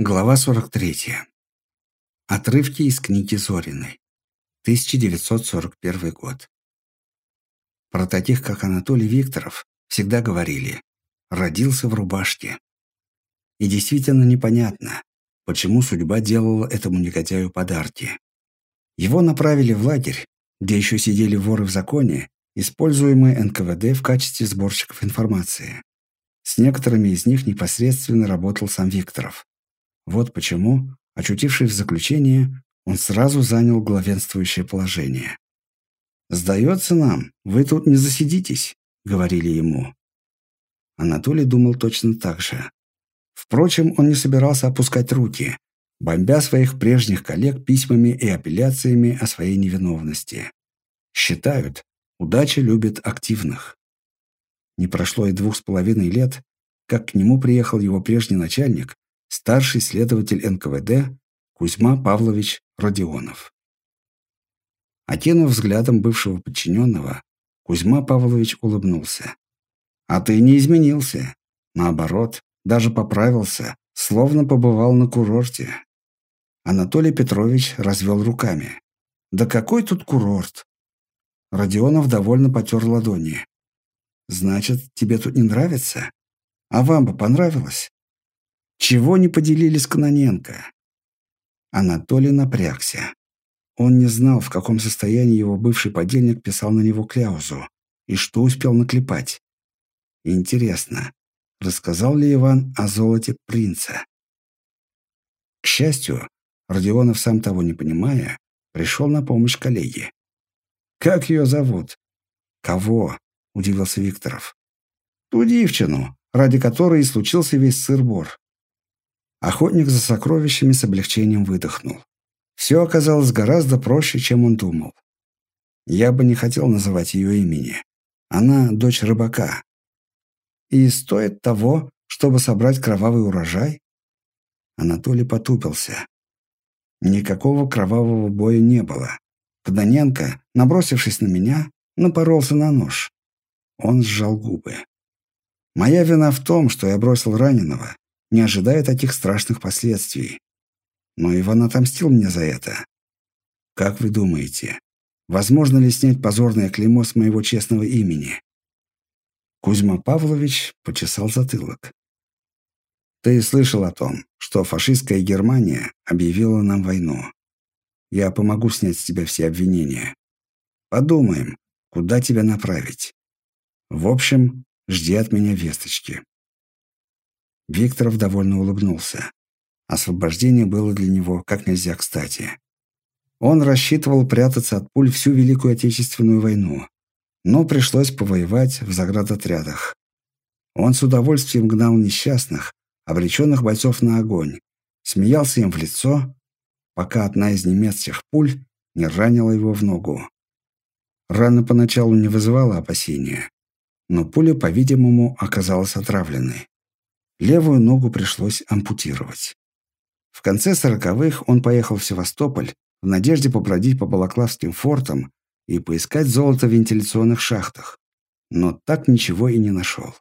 Глава 43. Отрывки из книги Зориной. 1941 год. Про таких, как Анатолий Викторов, всегда говорили «родился в рубашке». И действительно непонятно, почему судьба делала этому негодяю подарки. Его направили в лагерь, где еще сидели воры в законе, используемые НКВД в качестве сборщиков информации. С некоторыми из них непосредственно работал сам Викторов. Вот почему, очутившись в заключении, он сразу занял главенствующее положение. «Сдается нам, вы тут не засидитесь», — говорили ему. Анатолий думал точно так же. Впрочем, он не собирался опускать руки, бомбя своих прежних коллег письмами и апелляциями о своей невиновности. Считают, удача любит активных. Не прошло и двух с половиной лет, как к нему приехал его прежний начальник, старший следователь НКВД Кузьма Павлович Родионов. Окинув взглядом бывшего подчиненного, Кузьма Павлович улыбнулся. «А ты не изменился. Наоборот, даже поправился, словно побывал на курорте». Анатолий Петрович развел руками. «Да какой тут курорт?» Родионов довольно потер ладони. «Значит, тебе тут не нравится? А вам бы понравилось?» Чего не поделили с Каноненко? Анатолий напрягся. Он не знал, в каком состоянии его бывший подельник писал на него кляузу и что успел наклепать. Интересно, рассказал ли Иван о золоте принца? К счастью, Родионов, сам того не понимая, пришел на помощь коллеге. «Как ее зовут?» «Кого?» – удивился Викторов. «Ту девчину, ради которой и случился весь сыр-бор. Охотник за сокровищами с облегчением выдохнул. Все оказалось гораздо проще, чем он думал. Я бы не хотел называть ее имени. Она дочь рыбака. И стоит того, чтобы собрать кровавый урожай? Анатолий потупился. Никакого кровавого боя не было. Кданенко, набросившись на меня, напоролся на нож. Он сжал губы. Моя вина в том, что я бросил раненого, не ожидая таких страшных последствий. Но Иван отомстил мне за это. Как вы думаете, возможно ли снять позорное клеймо с моего честного имени? Кузьма Павлович почесал затылок. Ты слышал о том, что фашистская Германия объявила нам войну. Я помогу снять с тебя все обвинения. Подумаем, куда тебя направить. В общем, жди от меня весточки. Викторов довольно улыбнулся. Освобождение было для него как нельзя кстати. Он рассчитывал прятаться от пуль всю Великую Отечественную войну, но пришлось повоевать в заградотрядах. Он с удовольствием гнал несчастных, обреченных бойцов на огонь, смеялся им в лицо, пока одна из немецких пуль не ранила его в ногу. Рана поначалу не вызывала опасения, но пуля, по-видимому, оказалась отравленной. Левую ногу пришлось ампутировать. В конце сороковых он поехал в Севастополь в надежде побродить по Балаклавским фортам и поискать золото в вентиляционных шахтах, но так ничего и не нашел.